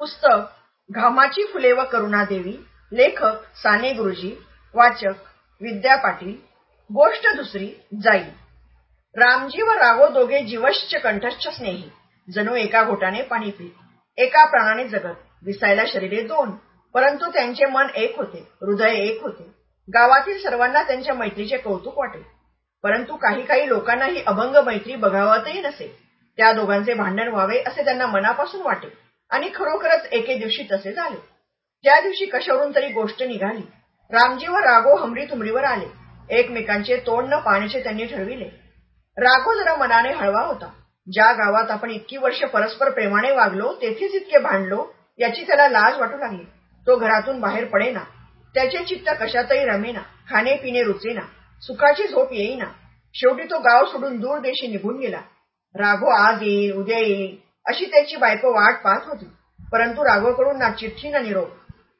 पुस्तक घामाची फुले व करुणादेवी लेखक साने गुरुजी वाचक विद्या पाटील गोष्ट दुसरी जाई. रामजी व राघो दोघे जीवश्च कंठश्च स्नेही. जणू एका घोटाने पाणी पीत एका प्राणाने जगत दिसायला शरीरे दोन परंतु त्यांचे मन एक होते हृदय एक होते. गावातील सर्वांना त्यांच्या मैत्रीचे कौतुक वाटे. परंतु काही काही लोकांना ही अभंग मैत्री बघावतही नसे. त्या दोघांचे भांडण व्हावे असे त्यांना मनापासून वाटे. आणि खरोखरच एके दिवशी तसे झाले. त्या दिवशी कशावरून तरी गोष्ट निघाली. रामजी व राघो हमरी तुमरीवर आले. एकमेकांचे तोंड न पाण्याचे त्यांनी ठरविले. राघो जरा मनाने हळवा होता. ज्या गावात आपण इतकी वर्ष परस्पर प्रेमाने वागलो तेथेच इतके भांडलो याची त्याला लाज वाटू लागली. तो घरातून बाहेर पडेना. त्याचे चित्त कशातही रमेना. खाणे पिणे रुचेना. सुखाची झोप येईना. शेवटी तो गाव सोडून दूर देशी निघून गेला. राघो आज येईल उद्या येईल. अशी त्याची बायको वाट पाहत होती. परंतु राघवकडून ना चिठ्ठी ना निरोप.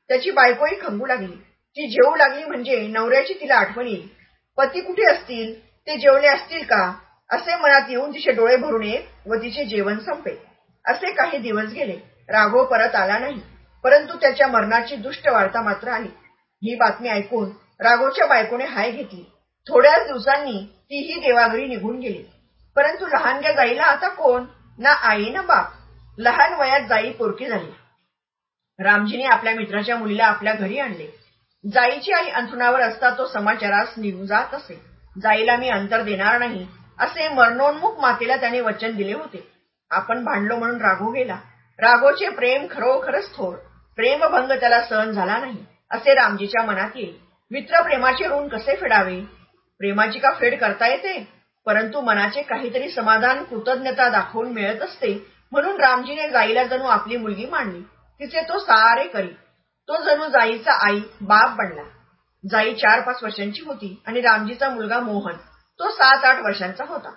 त्याची बायकोही खंगू लागली. ती जेवू लागली म्हणजे नवऱ्याची तिला आठवण येईल. पती कुठे असतील? ते जेवले असतील का? असे मनात येऊन तिचे डोळे भरून येत व तिचे जेवण संपे असे काही दिवस गेले. राघव परत आला नाही. परंतु त्याच्या मरणाची दुष्ट वार्ता मात्र आली ही बातमी ऐकून राघोच्या बायकोने हाय घेतली. थोड्याच दिवसांनी तीही देवाघरी निघून गेली. परंतु लहानग्या जाईला आता कोण? ना आई ना बाप. लहान वयात जाई पोरकी झाली. रामजीने आपल्या मित्राच्या मुलीला आपल्या घरी आणले. जाईची आई अंथरुणावर असता तो समाचारास निघून जात असे. जाईला मी अंतर देणार नाही असे मरणोन्मुख मातेला त्याने वचन दिले होते. आपण भांडलो म्हणून राघो गेला. राघोचे प्रेम खरोखरच थोर. प्रेमभंग त्याला सहन झाला नाही असे रामजीच्या मनात येईल. मित्र प्रेमाचे ऋण कसे फेडावे? प्रेमाची का फेड करता येते? परंतु मनाचे काहीतरी समाधान कृतज्ञता दाखवून मिळत असते म्हणून रामजीने जाईला जणू आपली मुलगी मांडली तिचे तो सारे करी तो जणू जाईचा आई बाप बनला. जाई चार पाच वर्षांची होती आणि रामजीचा मुलगा मोहन. तो सात आठ वर्षांचा होता.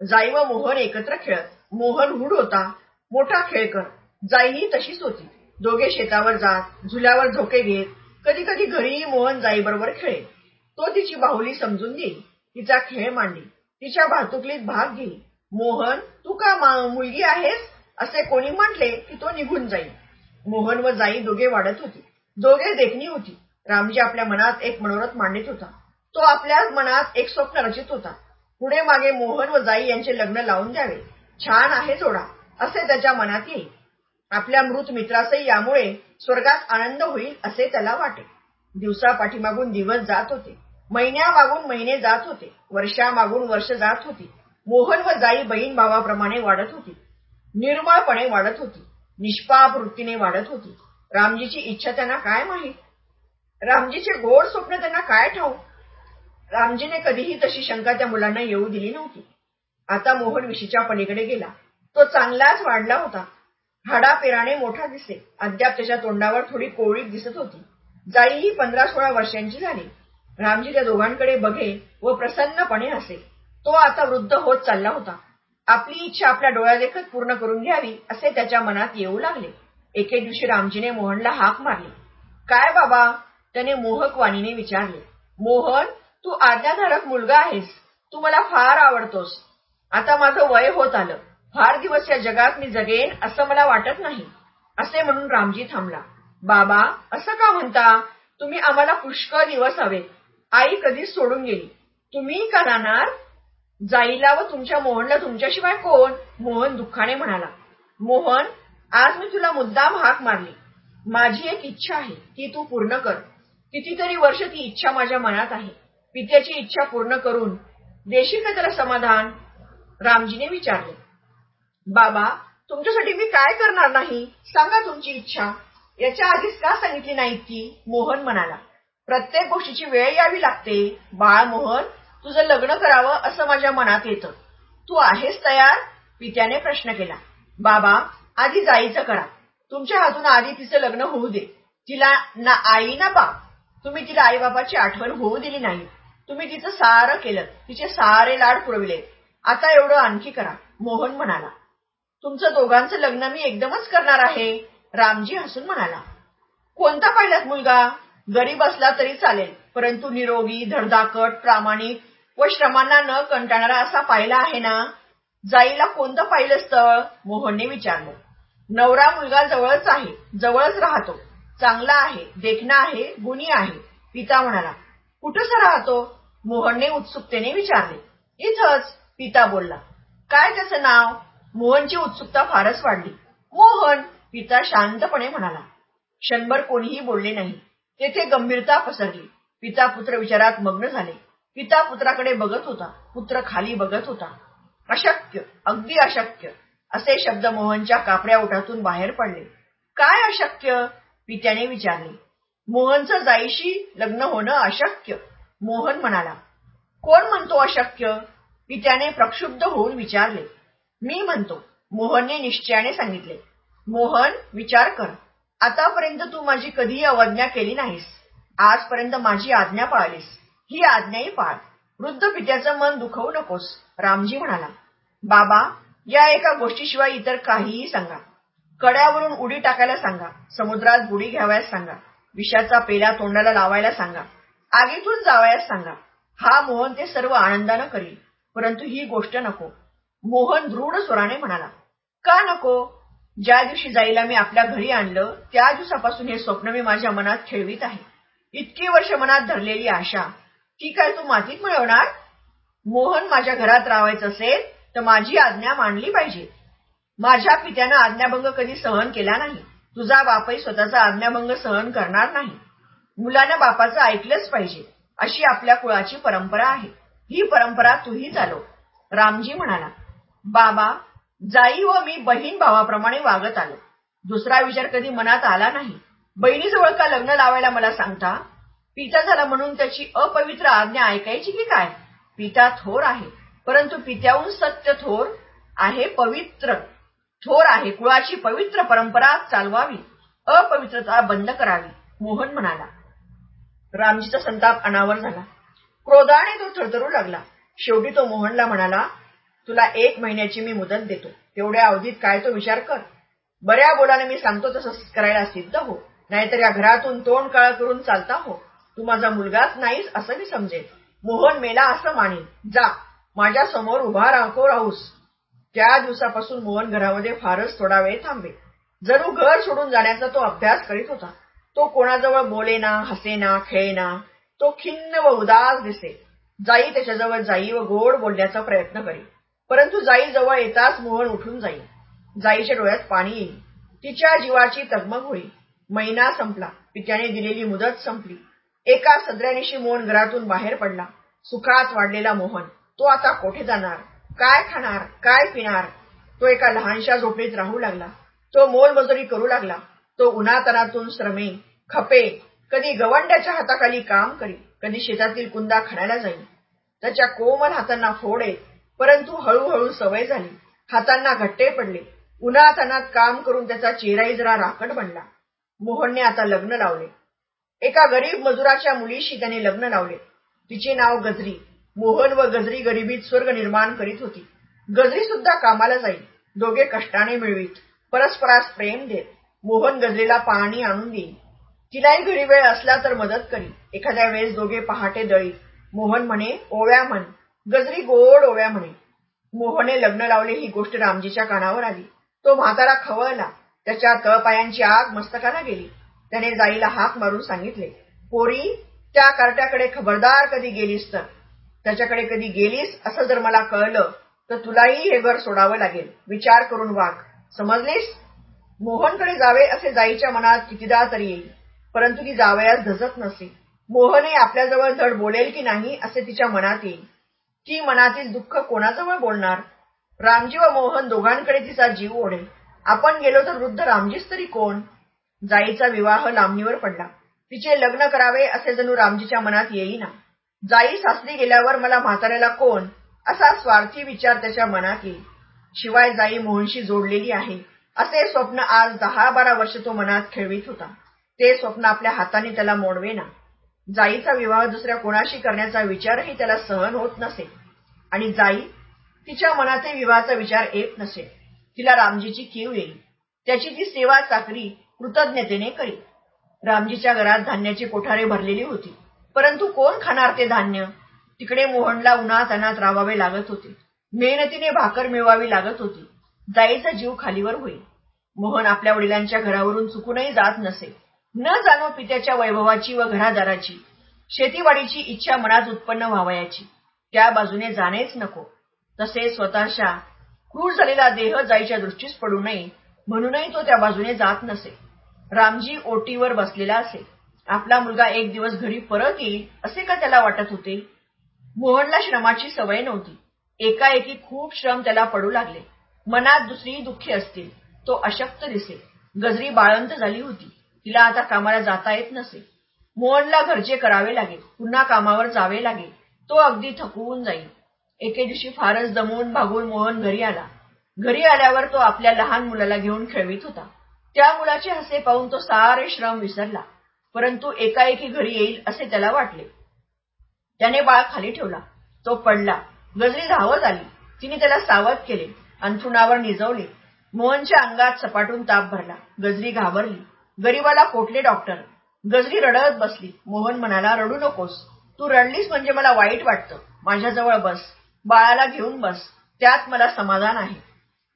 जाई व मोहन एकत्र खेळत. मोहन हुड होता. मोठा खेळकर जाईही तशीच होती. दोघे शेतावर जात झुल्यावर झोके घेत. कधी कधी घरीही मोहन जाईबरोबर खेळे तो तिची बाहुली समजून घेई तिचा खेळ मांडली. तिच्या वाहतुकीत भाग घेई मोहन तू का मुलगी आहेस? असे कोणी म्हटले की तो निघून जाईल. मोहन व जाई दोघे वाढत होती. दोघे देखणी होती. रामजी आपल्या मनात एक मनोरथ मांडित होता. तो आपल्या मनात एक स्वप्न रचित होता. पुढे मागे मोहन व जाई यांचे लग्न लावून द्यावे. छान आहे जोडा असे त्याच्या मनात येईल. आपल्या मृत मित्रासही यामुळे स्वर्गात आनंद होईल असे त्याला वाटे. दिवसा पाठीमागून दिवस जात होते. महिन्यामागून महिने जात होते. वर्षा मागून वर्ष जात होती. मोहन व जाई बहीण भावाप्रमाणे वाढत होती. निर्मळपणे वाढत होती. निष्पाप वृत्तीने वाढत होती. रामजीची इच्छा त्यांना काय माहीत? रामजीचे गोड स्वप्न त्यांना काय ठाऊक? रामजीने कधीही तशी शंका त्या मुलांना येऊ दिली नव्हती. आता मोहन विशीच्या पलीकडे गेला. तो चांगलाच वाढला होता. हाडापेराने मोठा दिसे अद्याप त्याच्या तोंडावर थोडी कोळी दिसत होती. जाईही पंधरा सोळा वर्षांची झाली. रामजी त्या दोघांकडे बघे व प्रसन्नपणे हसे. तो आता वृद्ध होत चालला होता. आपली इच्छा आपल्या डोळ्यादेखत पूर्ण करून घ्यावी असे त्याच्या मनात येऊ लागले. एके दिवशी रामजीने मोहनला हाक मारली. काय बाबा? त्याने मोहक वाणीने विचारले. मोहन तू आज्ञाधारक मुलगा आहेस. तू मला फार आवडतोस. आता माझं वय होत आलं. फार दिवस या जगात मी जगेन असं मला वाटत नाही. असे म्हणून रामजी थांबला. बाबा असं का म्हणता? तुम्ही आम्हाला पुष्कळ दिवस हवेत. आई कधीच सोडून गेली. तुम्ही का राहणार जाईला व तुमच्या मोहनला तुमच्याशिवाय कोण? मोहन दुःखाने म्हणाला. मोहन आज मी तुला मुद्दाम हाक मारली. माझी एक इच्छा आहे ती तू पूर्ण कर. कितीतरी वर्ष ती इच्छा माझ्या मनात आहे. पित्याची इच्छा पूर्ण करून देशील का त्याला समाधान? रामजीने विचारले. बाबा तुमच्यासाठी मी काय करणार नाही? सांगा तुमची इच्छा. याच्या आधीच का सांगितली नाही ती? मोहन म्हणाला. प्रत्येक गोष्टीची वेळ यावी लागते. बाळ मोहन तुझं लग्न करावं असं माझ्या मनात येतं. तू आहेस तयार? पित्याने प्रश्न केला. बाबा आधी जाईचं करा. तुमच्या हातून आधी तिचं लग्न होऊ दे. तिला ना आई ना बाप. तुम्ही तिला आई बाबाची आठवण होऊ दिली नाही. तुम्ही तिचं सारं केलं. तिचे सारे लाड पुरविले. आता एवढं आणखी करा मोहन म्हणाला. तुमचं दोघांचं लग्न मी एकदमच करणार आहे रामजी हसून म्हणाला. कोणता पाहिलात मुलगा? गरीब असला तरी चालेल. परंतु निरोगी धडधाकट प्रामाणिक व श्रमांना न कंटाळणारा असा पाहिला आहे ना? जाईला कोणतं पाहिलं स्थळ मोहनने विचारलं. नवरा मुलगा जवळच आहे जवळच राहतो. चांगला आहे देखणा आहे गुणी आहे. पिता म्हणाला कुठंच राहतो? मोहनने उत्सुकतेने विचारले. इथंच. पिता बोलला काय त्याचं नाव? मोहनची उत्सुकता फारच वाढली. मोहन. पिता शांतपणे म्हणाला क्षणभर कोणीही बोलले नाही. तेथे गंभीरता पसरली. पिता पुत्र विचारात मग्न झाले. पिता पुत्राकडे बघत होता. पुत्र खाली बघत होता. अशक्य अगदी अशक्य असे शब्द मोहनच्या कापऱ्या ओठातून बाहेर पडले. काय अशक्य? पित्याने विचारले. मोहनचं जाईशी लग्न होणं अशक्य मोहन म्हणाला. कोण म्हणतो अशक्य? पित्याने प्रक्षुब्ध होऊन विचारले. मी म्हणतो मोहनने निश्चयाने सांगितले. मोहन विचार कर. आतापर्यंत तू माझी कधीही अवज्ञा केली नाहीस. आजपर्यंत माझी आज्ञा पाळलीस. ही आज्ञाही पाळ. वृद्ध पित्याचं मन दुखवू नकोस रामजी म्हणाला. बाबा या एका गोष्टीशिवाय इतर काहीही सांगा. कड्यावरून उडी टाकायला सांगा. समुद्रात बुडी घ्यावयास सांगा. विषाचा पेला तोंडाला लावायला सांगा. आगीतून जावयास सांगा. हा मोहन ते सर्व आनंदानं करील. परंतु ही गोष्ट नको. मोहन दृढ स्वराने म्हणाला. का नको? ज्या दिवशी जाईला मी आपल्या घरी आणलं त्या दिवसापासून हे स्वप्न मी माझ्या मनात खेळवीत आहे. इतकी वर्ष मनात धरलेली आशा ती काय तू मातीत मिळवणार? मोहन माझ्या घरात राहायचं असेल तर माझी आज्ञा मांडली पाहिजे. माझ्या पित्यानं आज्ञाभंग कधी सहन केला नाही. तुझा बापही स्वतःचा आज्ञाभंग सहन करणार नाही. मुलानं बापाचं ऐकलंच पाहिजे. अशी आपल्या कुळाची परंपरा आहे. ही परंपरा तूही चालव. रामजी म्हणाला बाबा जाई व मी बहीण भावाप्रमाणे वागत आलो. दुसरा विचार कधी मनात आला नाही. बहिणीजवळ का लग्न लावायला मला सांगता? पिता झाला म्हणून त्याची अपवित्र आज्ञा ऐकायची की काय? पिता थोर आहे परंतु पित्याहून सत्य थोर आहे पवित्र थोर आहे. कुळाची पवित्र परंपरा चालवावी अपवित्रता बंद करावी मोहन म्हणाला. रामजीचा संताप अनावर झाला. क्रोधाने तो थरथरू लागला. शेवटी तो मोहनला म्हणाला तुला एक महिन्याची मी मुदत देतो. तेवढ्या अवधीत काय तो विचार कर. बऱ्या बोलाने मी सांगतो तसं करायला सिद्ध हो. नाहीतर या घरातून तोंड काळ करून चालता हो. तू माझा मुलगाच नाहीस असं मी समजेल मोहन मेला असं मानेन. जा माझ्यासमोर उभा राहतो राहूस त्या दिवसापासून मोहन घरामध्ये फारच थोडा वेळ थांबे. जणू घर सोडून जाण्याचा तो अभ्यास करीत होता. तो कोणाजवळ बोलेना हसेना खेळेना तो खिन्न व उदास दिसे जाई त्याच्याजवळ जाई व गोड बोलण्याचा प्रयत्न करी परंतु जाई जवळ येताच मोहन उठून जाईल जाईच्या डोळ्यात पाणी येईल तिच्या जीवाची तगमग होईल महिना संपला. पित्याने दिलेली मुदत संपली. एका सदऱ्यानिशी मोहन घरातून बाहेर पडला. सुखात वाढलेला मोहन तो आता कोठे जाणार? काय खाणार? काय पिणार? तो एका लहानशा झोपडीत राहू लागला. तो मोलमजुरी करू लागला. तो उन्हातनातून श्रमे खपे कधी गवंड्याच्या हाताखाली काम करी कधी शेतातील कुंदा खणायला जाईल त्याच्या कोमल हातांना फोड येत परंतु हळूहळू सवय झाली. हातांना घट्टे पडले. उन्हातानात काम करून त्याचा चेहराही जरा राकट बनला. मोहनने आता लग्न लावले. एका गरीब मजुराच्या मुलीशी त्याने लग्न लावले. तिचे नाव गजरी. मोहन व गजरी गरिबीत स्वर्ग निर्माण करीत होती. गजरी सुद्धा कामाला जाईल. दोघे कष्टाने मिळवीत. परस्परास प्रेम देत. मोहन गजरीला पाणी आणून देईल. तिलाही घरी वेळ असला तर मदत करी एखाद्या वेळेस दोघे पहाटे दळी मोहन म्हणे ओव्या म्हण गजरी गोड ओव्या म्हणे. मोहने लग्न लावले ही गोष्ट रामजीच्या कानावर आली. तो म्हातारा खवळला. त्याच्या तळपायांची आग मस्तकाला गेली. त्याने जाईला हाक मारून सांगितले पोरी त्या कार्ट्याकडे खबरदार कधी गेलीस तर? त्याच्याकडे कधी गेलीस असं जर मला कळलं तर तुलाही हे घर सोडावं लागेल. विचार करून वाग समजलीस? मोहनकडे जावे असे जाईच्या मनात कितीदा तरी येईल. परंतु ती जावयास धजत नसे. मोहनही आपल्याजवळ धड बोलेल की नाही असे तिच्या मनात येईल. ती मनातील दुःख कोणाजवळ बोलणार? रामजी व मोहन दोघांकडे तिचा जीव ओढेल. आपण गेलो तर वृद्ध रामजीच तरी कोण? जाईचा विवाह लांबणीवर पडला. तिचे लग्न करावे असे जणू रामजीच्या मनात येईना. जाई सासरी गेल्यावर मला म्हाताऱ्याला कोण? असा स्वार्थी विचार त्याच्या मनात येईल. शिवाय जाई मोहनशी जोडलेली आहे. असे स्वप्न आज दहा बारा वर्ष तो मनात खेळवीत होता. ते स्वप्न आपल्या हाताने त्याला मोडवेना. जाईचा विवाह दुसऱ्या कोणाशी करण्याचा विचारही त्याला सहन होत नसे. आणि जाई तिच्या मनातही विवाहाचा विचार येत नसे. तिला रामजीची कीव येईल. त्याची ती सेवा चाकरी कृतज्ञतेने करी रामजीच्या घरात धान्याची कोठारे भरलेली होती. परंतु कोण खाणार ते धान्य? तिकडे मोहनला उन्हात अनात राबावे लागत होते. मेहनतीने भाकर मिळवावी लागत होती. जाईचा जीव खालीवर होईल. मोहन आपल्या वडिलांच्या घरावरून चुकूनही जात नसे. न जाणो पित्याच्या वैभवाची व घरादाराची शेतीवाडीची इच्छा मनात उत्पन्न व्हावयाची त्या बाजूने जाणेच नको. तसे स्वतःच्या क्रूर झालेला देह जाईच्या दृष्टीस पडू नये म्हणूनही तो त्या बाजूने जात नसे. रामजी ओटीवर बसलेला असे. आपला मुलगा एक दिवस घरी परत येईल असे का त्याला वाटत होते? मोहनला श्रमाची सवय नव्हती. एकाएकी खूप श्रम त्याला पडू लागले. मनात दुसरी दुःखी असतील तो अशक्त दिसे. गजरी बाळंत झाली होती. तिला आता कामाला जाता येत नसे. मोहनला घरचे करावे लागेल. पुन्हा कामावर जावे लागेल. तो अगदी थकवून जाईल. एके दिवशी फारच दमून भागून मोहन घरी आला. घरी आल्यावर तो आपल्या लहान मुलाला घेऊन खेळवीत होता. त्या मुलाचे हसे पाहून तो सारे श्रम विसरला. परंतु एकाएकी घरी येईल असे त्याला वाटले. त्याने बाळ खाली ठेवला. तो पडला. गजरी धावत आली. तिने त्याला सावध केले. अंथरुणावर निजवले. मोहनच्या अंगात सपाटून ताप भरला. गजरी घाबरली. गरीबाला कोटले डॉक्टर? गजरी रडत बसली. मोहन म्हणाला रडू नकोस. तू रडलीस म्हणजे मला वाईट वाटतं. माझ्याजवळ बस. बाळाला घेऊन बस. त्यात मला समाधान आहे.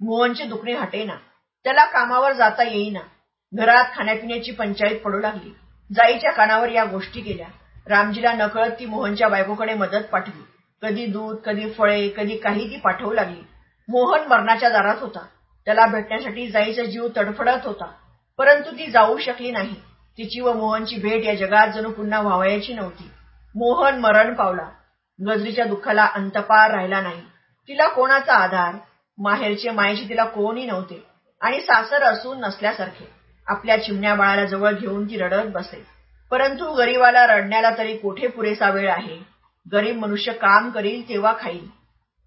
मोहनचे दुखणे हटेना. त्याला कामावर जाता येईना. घरात खाण्यापिण्याची पंचायत पडू लागली. जाईच्या कानावर या गोष्टी केल्या रामजीला नकळत ती मोहनच्या बायकोकडे मदत पाठवली कधी दूध कधी फळे कधी काही ती पाठवू लागली. मोहन मरणाच्या दारात होता. त्याला भेटण्यासाठी जाईचा जीव तडफडत होता. परंतु ती जाऊ शकली नाही. तिची व मोहनची भेट या जगात जणू पुन्हा व्हावयाची नव्हती. मोहन मरण पावला. गजरीच्या दुःखाला अंतपार राहिला नाही. तिला कोणाचा आधार? माहेरचे मायेचे तिला कोणी नव्हते. आणि सासर असून नसल्यासारखे. आपल्या चिमण्या बाळाला जवळ घेऊन ती रडत बसे. परंतु गरीबाला रडण्याला तरी कोठे पुरेसा वेळ आहे? गरीब मनुष्य काम करील तेव्हा खाईल.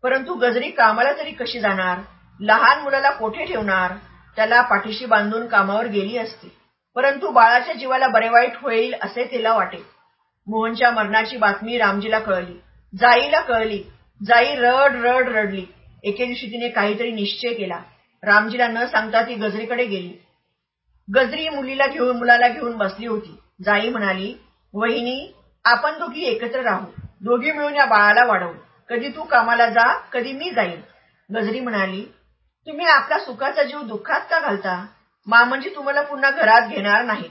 परंतु गजरी कामाला तरी कशी जाणार? लहान मुलाला कोठे ठेवणार? त्याला पाठीशी बांधून कामावर गेली असती. परंतु बाळाच्या जीवाला बरे वाईट होईल असे तिला वाटे. मोहनच्या मरणाची बातमी रामजीला कळली. जाईला कळली. जाई रड रड रडली. एके दिवशी तिने काहीतरी निश्चय केला. रामजीला न सांगता ती गजरीकडे गेली. गजरी मुलीला घेऊन मुलाला घेऊन बसली होती. जाई म्हणाली वहिनी आपण दोघी एकत्र राहू. दोघी मिळून या बाळाला वाढवू. कधी तू कामाला जा कधी मी जाईन. गजरी म्हणाली तुम्ही आपला सुखाचा जीव दुःखात का घालता? मा म्हणजे तुम्हाला पुन्हा घरात घेणार नाही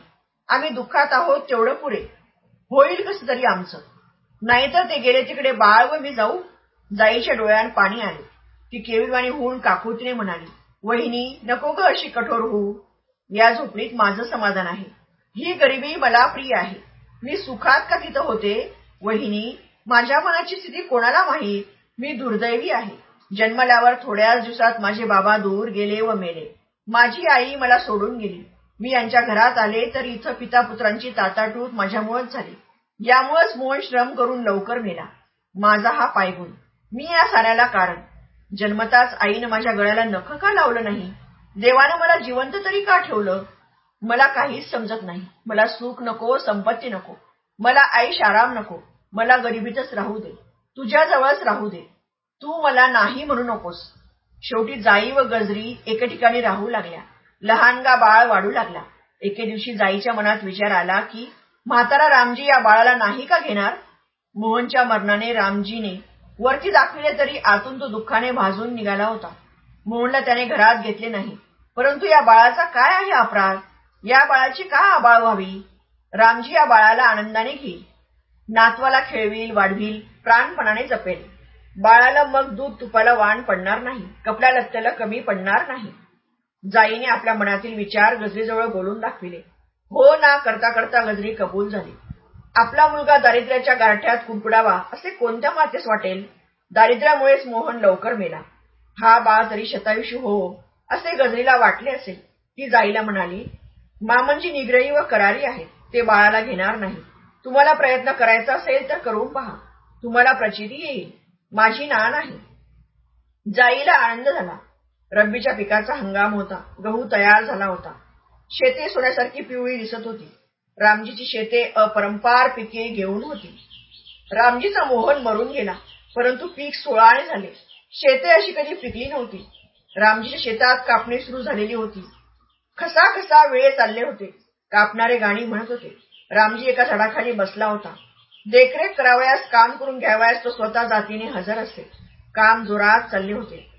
आम्ही दुःखात आहोत तेवढं पुरे होईल कसं तरी आमचं. नाहीतर ते गेले तिकडे बाळ व मी जाऊ. जाईच्या डोळ्यात पाणी आले. ती केविवाणी होऊन काकुतीने म्हणाली वहिनी नको ग अशी कठोर होऊ. या झोपडीत माझं समाधान आहे. ही गरिबी मला प्रिय आहे. मी सुखात का तिथं होते. वहिनी माझ्या मनाची स्थिती कोणाला माहीत? मी दुर्दैवी आहे. जन्मल्यावर थोड्याच दिवसात माझे बाबा दूर गेले व मेले. माझी आई मला सोडून गेली. मी यांच्या घरात आले तर इथं पिता पुत्रांची ताताटूट माझ्यामुळेच झाली. यामुळेच मोहन श्रम करून लवकर मेला. माझा हा पायगुण. मी या साऱ्याला कारण. जन्मताच आईनं माझ्या गळ्याला नख का लावलं नाही? देवानं मला जिवंत तरी का ठेवलं? मला काहीच समजत नाही. मला सुख नको संपत्ती नको. मला आईश आराम नको. मला गरिबीतच राहू दे. तुझ्याजवळच राहू दे. तू मला नाही म्हणू नकोस. शेवटी जाई व गजरी एके ठिकाणी राहू लागल्या. लहानगा बाळ वाढू लागला. एके दिवशी जाईच्या मनात विचार आला की म्हातारा रामजी या बाळाला नाही का घेणार? मोहनच्या मरणाने रामजीने वरती दाखविले तरी आतून तो दुःखाने भाजून निघाला होता. मोहनला त्याने घरात घेतले नाही. परंतु या बाळाचा काय आहे अपराध? या बाळाची का आबाळ व्हावी? रामजी या बाळाला आनंदाने घेईल. नातवाला खेळवील वाढवील प्राणपणाने जपेल. बाळाला मग दूध तुपाला वाण पडणार नाही. कपड्या लत्त्याला कमी पडणार नाही. जाईने आपल्या मनातील विचार गजरीजवळ बोलून दाखविले. हो ना करता करता गजरी कबूल झाली. आपला मुलगा दारिद्र्याच्या गारठ्यात कुडकुडावा असे कोणत्या मातेस वाटेल? दारिद्र्यामुळेच मोहन लवकर मेला. हा बाळ तरी शतायुषी हो असे गजरीला वाटले असेल. ती जाईला म्हणाली मामनजी निग्रही व करारी आहेत. ते बाळाला घेणार नाही. तुम्हाला प्रयत्न करायचा असेल तर करून पहा. तुम्हाला प्रचिती येईल. माझी ना नाही. जाईला आनंद झाला. रब्बीच्या पिकाचा हंगाम होता. गहू तयार झाला होता. शेते सोन्यासारखी पिवळी दिसत होती. रामजीची शेते अपरंपार पिके घेऊन होती. रामजीचा मोहन मरून गेला. परंतु पीक सोळाने झाले. शेते अशी कधी पिकली नव्हती. रामजीच्या शेतात कापणी सुरू झालेली होती. खसा खसा वेळ चालले होते. कापणारे गाणी म्हणत होते. रामजी एका झाडाखाली बसला होता. देखरेख करावयास काम करून घ्यावयास तो स्वतः जातीने हजर असे. काम जोरात चालले होते.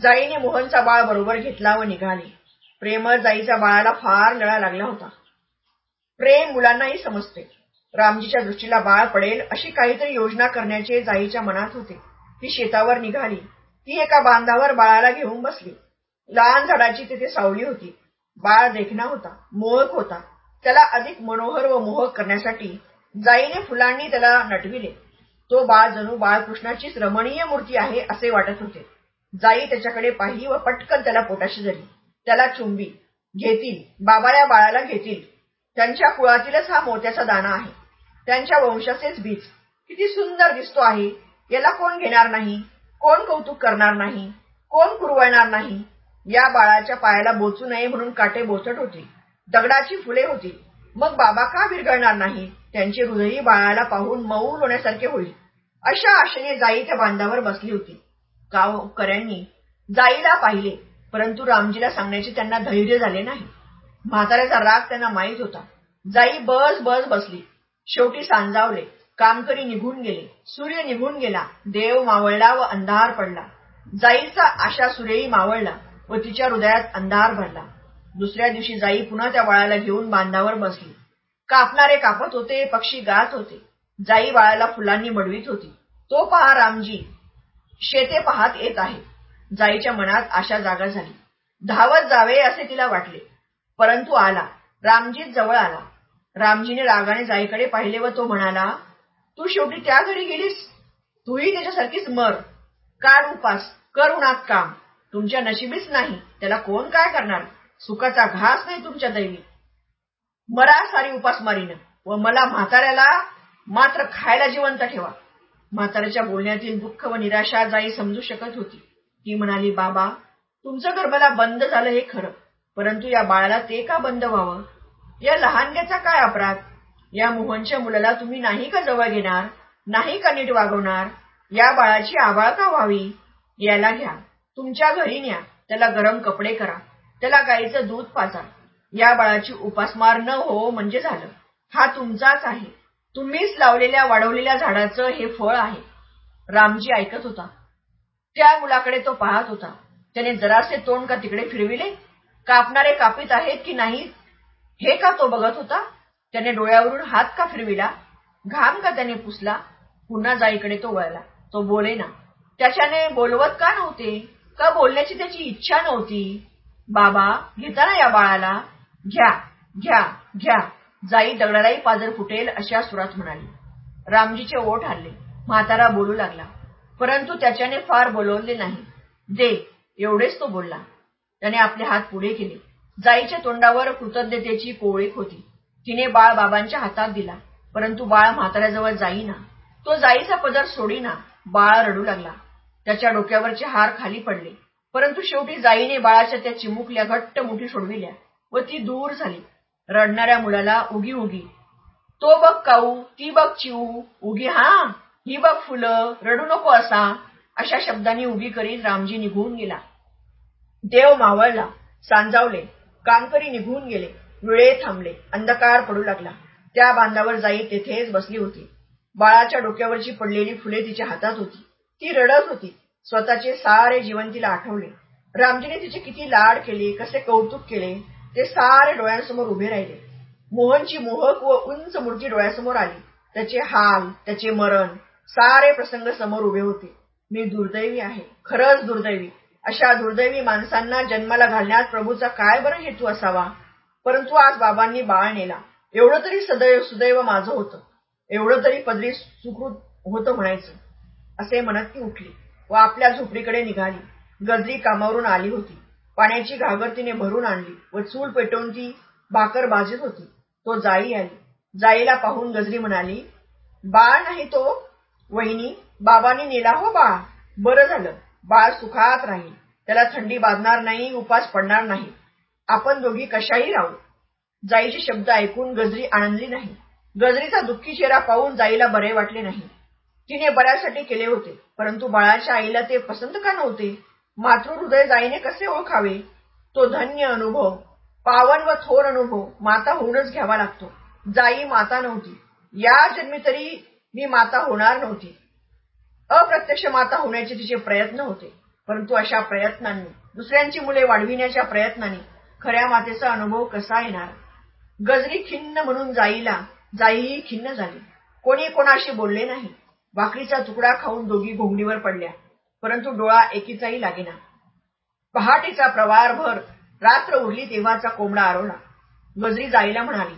जाईने मोहनचा बाळ बरोबर घेतला व निघाली. प्रेमळ जाईच्या बाळाला फार लळा लागला होता. प्रेम मुलांनाही समजते. रामजीच्या दृष्टीला बाळ पडेल अशी काहीतरी योजना करण्याचे जाईच्या मनात होते. ती शेतावर निघाली. ती एका बांधावर बाळाला घेऊन बसली. लहान झाडाची तिथे सावली होती. बाळ देखणा होता मोहक होता. त्याला अधिक मनोहर व मोहक करण्यासाठी जाईने फुलांनी त्याला नटविले. तो बाळ जणू बाळकृष्णाचीच रमणीय मूर्ती आहे असे वाटत होते. जाई त्याच्याकडे पाहिली व पटकन त्याला पोटाशी धरली. त्याला चुंबी घेतील बाबा या बाळाला घेतील. त्यांच्या कुळातीलच हा मोत्याचा दाना आहे. त्यांच्या वंशाचेच बीज. किती सुंदर दिसतो आहे. याला कोण घेणार नाही? कोण कौतुक करणार नाही? कोण कुरवळणार नाही? या बाळाच्या पायाला बोचू नये म्हणून काटे बोचट होते. दगडाची फुले होती. मग बाबा का विरघळणार नाही? त्यांचे हृदयी बाळाला पाहून मऊल होण्यासारखे होईल. अशा आशेने जाई त्या बांधावर बसली होती. गावकऱ्यांनी जाईला पाहिले परंतु रामजीला सांगण्याचे त्यांना धैर्य झाले नाही. म्हाताऱ्याचा राग त्यांना माहीत होता. जाई बस बस बसली. शेवटी सांजावले. कामकरी निघून गेले. सूर्य निघून गेला. देव मावळला व अंधार पडला. जाईचा आशा सूर्यही मावळला व तिच्या हृदयात अंधार भरला. दुसऱ्या दिवशी जाई पुन्हा त्या बाळाला घेऊन बांधावर बसली. कापणारे कापत होते पक्षी गात होते. जाई बाळाला फुलांनी मडवीत होती. तो पहा रामजी शेते पाहत येत आहे. जाईच्या मनात आशा जागा झाली. धावत जावे असे तिला वाटले. परंतु आला. रामजी जवळ आला. रामजीने रागाने जाईकडे पाहिले व तो म्हणाला तू शेवटी त्या घरी गेलीस? तूही त्याच्यासारखीच मर. कार उपास कर उन्हात काम. तुमच्या नशिबीच नाही. त्याला कोण काय करणार? सुखाचा घास नाही तुमच्या दैवी. मरा सारी उपासमारीनं व मला म्हाताऱ्याला मात्र खायला जिवंत ठेवा. म्हाताऱ्याच्या बोलण्यातील दुःख व निराशा जाई समजू शकत होती. ती म्हणाली बाबा तुमचं घर मला बंद झालं हे खरं. परंतु या बाळाला ते का बंद व्हावं? या लहानग्याचा काय अपराध? या मोहनच्या मुलाला तुम्ही नाही का जवळ घेणार? नाही का नीट वागवणार? या बाळाची आबाळ का व्हावी? याला घ्या. तुमच्या घरी न्या. त्याला गरम कपडे करा. त्याला गाईचं दूध पाजा. या बाळाची उपासमार न हो म्हणजे झालं. हा तुमचाच आहे. तुम्हीच लावलेल्या वाढवलेल्या झाडाचं हे फळ आहे. रामजी ऐकत होता. त्या मुलाकडे तो पाहत होता. त्याने जरासे तोंड का तिकडे फिरविले? कापणारे कापीत आहेत की नाही हे का तो बघत होता? त्याने डोळ्यावरून हात का फिरविला? घाम का त्याने पुसला? पुन्हा जाईकडे तो वळला. तो बोले ना त्याच्याने बोलवत का नव्हते? का बोलण्याची त्याची इच्छा नव्हती? बाबा घेताना या बाळाला घ्या घ्या घ्या. जाई दगडालाही पाजर फुटेल अशा सुरात म्हणाली. रामजीचे ओठ हल्ले. म्हातारा बोलू लागला. परंतु त्याच्याने फार बोलवले नाही. दे एवढेच तो बोलला. त्याने आपले हात पुढे केले. जाईच्या तोंडावर कृतज्ञतेची कोवळीक होती. तिने बाळ बाबांच्या हातात दिला. परंतु बाळ म्हाताऱ्याजवळ जाईना. तो जाईचा पदर सोडीना बाळ रडू लागला. त्याच्या डोक्यावरचे हार खाली पडले. परंतु शेवटी जाईने बाळाच्या त्या चिमुकल्या घट्ट मुठी सोडविल्या. व ती दूर झाली. रडणाऱ्या मुलाला उगी उगी तो बघ काऊ ती बघ चिऊ उगी हा ही बघ फुलं रडू नको असा अशा शब्दांनी उभी करीत रामजी निघून गेला. देव मावळला सांजावले कामकरी निघून गेले विळे थांबले अंधकार पडू लागला. त्या बांधावर जाई तेथेच बसली होती. बाळाच्या डोक्यावरची पडलेली फुले तिच्या हातात होती. ती रडत होती स्वतःचे सारे जीवन तिला आठवले. रामजीने तिचे किती लाड केले कसे कौतुक केले ते सारे डोळ्यांसमोर उभे राहिले. मोहनची मोहक व उंच मूर्ती डोळ्यासमोर आली. त्याचे हाल त्याचे मरण सारे प्रसंग समोर उभे होते. मी दुर्दैवी आहे. खरंच दुर्दैवी. अशा दुर्दैवी माणसांना जन्माला घालण्यात प्रभूचा काय बरं हेतू असावा? परंतु आज बाबांनी बाळ नेला. एवढं तरी सदैव सुदैव माझं होतं. एवढं तरी पदरी सुखरूप होतं म्हणायचं. असे म्हणत ती उठली व आपल्या झोपडीकडे निघाली. गजरी कामावरून आली होती. पाण्याची घागर तिने भरून आणली व चूल पेटवून ती भाकर भाजत होती. तो जाई आली. जाईला पाहून गजरी म्हणाली बाळ नाही तो वहिनी बाबांनी नेला हो बाळ. बरं झालं बाळ सुखात राहील. त्याला थंडी बाजणार नाही उपास पडणार नाही. आपण दोघी कशाही राहू. जाईचे शब्द ऐकून गजरी आनंदली नाही. गजरीचा दुःखी चेहरा पाहून जाईला बरे वाटले नाही. तिने बऱ्यासाठी केले होते परंतु बाळाच्या आईला ते पसंत का नव्हते? मातृहृदय जाईने कसे ओळखावे? तो धन्य अनुभव पावन व थोर अनुभव माता होऊनच घ्यावा लागतो. जाई माता नव्हती. या जन्मी तरी मी माता होणार नव्हती. अप्रत्यक्ष माता होण्याचे तिचे प्रयत्न होते परंतु अशा प्रयत्नांनी दुसऱ्यांची मुले वाढविण्याच्या प्रयत्नांनी खऱ्या मातेचा अनुभव कसा येणार? गजरी खिन्न म्हणून जाईला जाईही खिन्न झाली. कोणी कोणाशी बोलले नाही. भाकरीचा तुकडा खाऊन दोघी घोंगडीवर पडल्या. परंतु डोळा एकीचाही लागेना. पहाटेचा प्रवारभर रात्र उरली तेव्हाचा कोंबडा आरवला. गजरी जाईला म्हणाली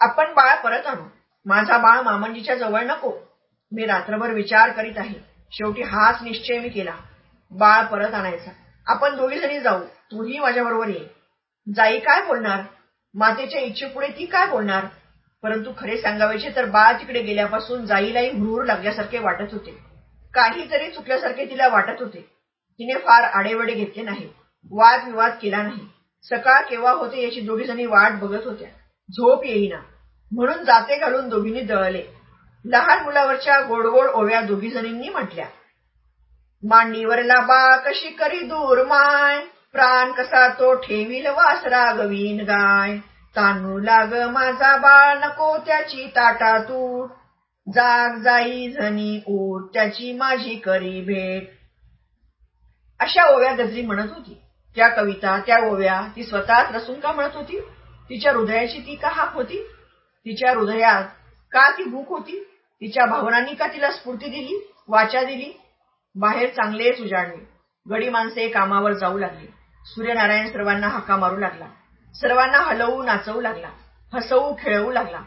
आपण बाळ परत आणू. माझा बाळ मामंजीच्या जवळ नको. मी रात्रभर विचार करीत आहे. शेवटी हाच निश्चय मी केला. बाळ परत आणायचा. आपण दोघी जणी जाऊ. तूही माझ्याबरोबर ये. जाई काय बोलणार? मातेच्या इच्छेपुढे ती काय बोलणार? परंतु खरे सांगावेचे तर बाळ तिकडे गेल्यापासून जाईलाही हुरहुर लागल्यासारखे वाटत होते. काहीतरी चुकल्यासारखे तिला वाटत होते. तिने फार आडेवडे घेतले नाही. वादविवाद केला नाही. सकाळ केव्हा होते याची दोघी जणी वाट बघत होत्या. झोप येईना. म्हणून जाते घालून दोघींनी दळले. लहान मुलावरच्या गोडगोड ओव्या दोघी जणींनी म्हटल्या मांडीवरला बा कशी करी दूर माय? प्राण कसा तो ठेवील वासरा गवीन गाय? तानू लाग माझा बाळ नको त्याची ताटा तूट जाग जाई झनी ऊट त्याची माझी करी भेट. अशा ओव्या गजरी म्हणत होती. त्या कविता त्या ओव्या ती स्वतःच रसून का म्हणत होती? तिच्या हृदयाची ती का हाक होती? तिच्या हृदयात का ती भूक होती? तिच्या भावनांनी का तिला स्फूर्ती दिली वाचा दिली? बाहेर चांगलेच उजाडले गडी माणसे कामावर जाऊ लागली. सूर्यनारायण सर्वांना हाका मारू लागला. सर्वांना हलवू नाचवू लागला. हसवू खेळवू लागला.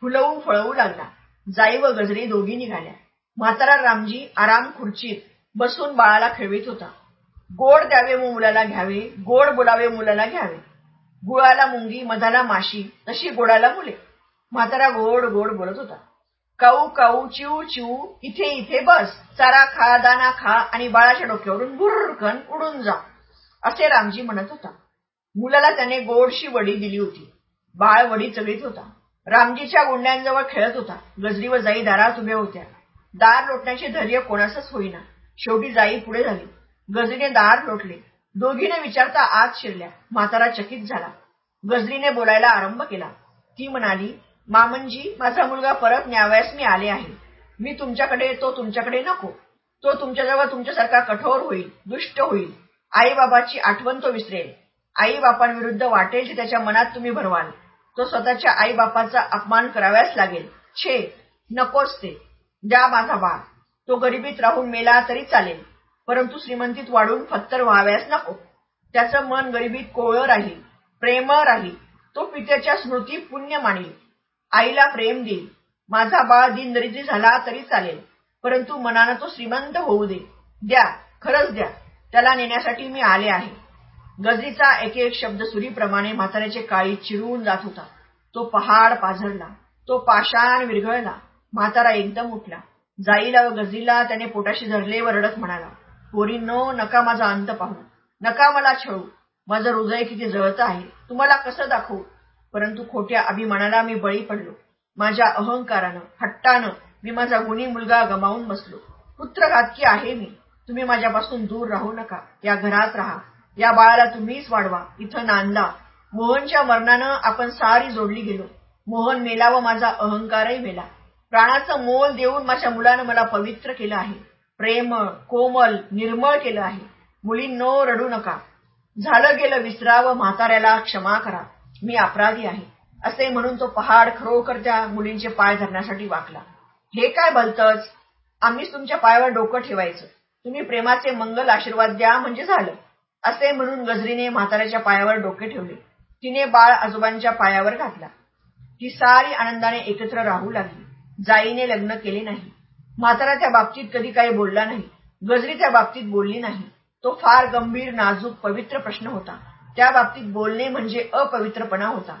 फुलवू फळवू लागला. जाई व गजरी दोघी निघाल्या. म्हातारा रामजी आराम खुर्चीत बसून बाळाला खेळवीत होता. गोड द्यावे मुलाला घ्यावे गोड बोलावे मुलाला घ्यावे. गुळाला मुंगी मधाला माशी तशी गोडाला मुले. म्हातारा गोड गोड बोलत होता. काऊ काऊ चिऊ चिऊ इथे इथे बस चारा खा दाना खा आणि बाळाच्या डोक्यावरून बुर्रकन उडून जा असे रामजी म्हणत होता. मुलाला त्याने गोडशी वडी दिली होती. बाळ वडी चवीत होता. रामजीच्या गुंड्यांजवळ खेळत होता. गजरी व जाई दारात उभ्या होत्या. दार लोटण्याचे धैर्य कोणासच होईना. शेवटी जाई पुढे झाली. गजरीने दार लोटले. दोघीने विचारता आत शिरल्या. म्हातारा चकित झाला. गजरीने बोलायला आरंभ केला. ती म्हणाली मामनजी माझा मुलगा परत न्यावयास मी आले आहे. मी तुमच्याकडे तो तुमच्याकडे नको. तो तुमच्याजवळ तुमच्यासारखा कठोर होईल दुष्ट होईल. आई बाबाची आठवण तो विसरेल. आई बापांविरुद्ध वाटेल ते त्याच्या मनात तुम्ही भरवाल. तो स्वतःच्या आई बापाचा अपमान कराव्याच लागेल. छे नकोच ते. द्या माझा बाळ तो गरिबीत राहून मेला तरी चालेल. परंतु श्रीमंतीत वाढून फत्तर व्हाव्यास नको. त्याचं मन गरिबीत कोवळं राहील प्रेम राहील. तो पित्याच्या स्मृती पुण्य मानेल. आईला प्रेम देईल. माझा बाळ दिनदरिद्री झाला तरी चालेल. परंतु मनानं तो श्रीमंत होऊ दे. द्या खरंच द्या. त्याला नेण्यासाठी मी आले आहे. गजरीचा एक एक शब्द सुरीप्रमाणे म्हाताऱ्याचे काळी चिरून जात होता. तो पहाड पाझरला तो पाषाण विरघळला म्हातारा एकदम उठला. जाईला व गजरीला त्याने पोटाशी धरले व रडत म्हणाला पोरींनो नका माझा अंत पाहू. नका मला छळू. माझं हृदय किती जळत आहे. तुम्हाला कसं दाखवू? परंतु खोट्या अभिमानाला मी बळी पडलो. माझ्या अहंकारानं हट्टानं मी माझा गुणी मुलगा गमावून बसलो. पुत्रघातकी आहे मी. तुम्ही माझ्यापासून दूर राहू नका. या घरात राहा. या बाळाला तुम्हीच वाढवा. इथं नांदा. मोहनच्या मरणानं आपण सारी जोडली गेलो. मोहन मेला व माझा अहंकारही मेला. प्राणाचं मोल देऊन माझ्या मुलानं मला पवित्र केलं आहे. प्रेमळ कोमल निर्मळ केलं आहे. मुलींनो रडू नका. झालं गेलं विसरा व म्हाताऱ्याला क्षमा करा. मी अपराधी आहे. असे म्हणून तो पहाड खरोखर त्या मुलींचे पाय धरण्यासाठी वाकला. हे काय भलतच? आम्हीच तुमच्या पायावर डोकं ठेवायचं. तुम्ही प्रेमाचे मंगल आशीर्वाद द्या म्हणजे झालं. असे म्हणून गजरीने म्हाताऱ्याच्या पायावर डोके ठेवले. तिने बाळ आजोबांच्या पायावर घातला. ती सारी आनंदाने एकत्र राहू लागली. जाईने लग्न केले नाही. म्हातारा त्या बाबतीत कधी काही बोलला नाही. गजरी त्या बाबतीत बोलली नाही. तो फार गंभीर नाजूक पवित्र प्रश्न होता. त्या बाबतीत बोलणे म्हणजे अपवित्रपणा होता.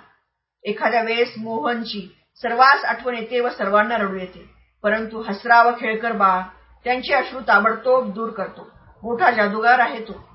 एखाद्या वेळेस मोहनची सर्वांस आठवण येते व सर्वांना रडू येते. परंतु हसरा व खेळकर बाळ त्यांचे अश्रू ताबडतोब दूर करतो. मोठा जादूगार आहे तो.